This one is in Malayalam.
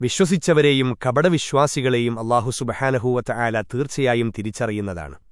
വിശ്വസിച്ചവരെയും കപടവിശ്വാസികളെയും അള്ളാഹു സുബഹാനഹൂവത്ത ആല തീർച്ചയായും തിരിച്ചറിയുന്നതാണ്.